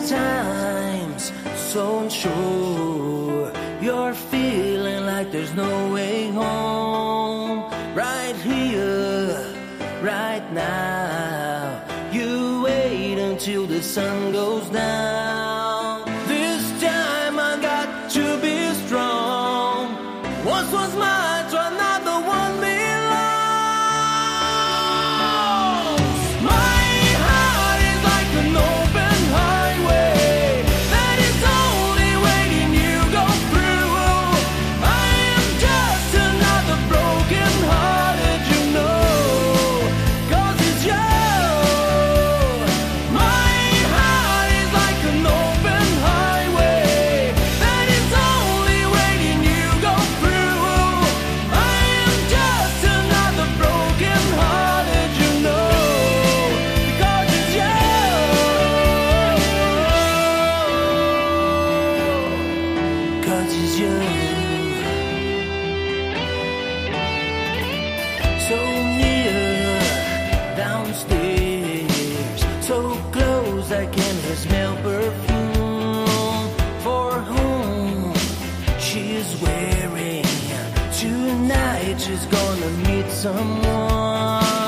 Sometimes, so unsure, you're feeling like there's no way home. Right here, right now, you wait until the sun goes down. Downstairs, so close I can smell perfume. For whom she's wearing tonight, she's gonna meet someone.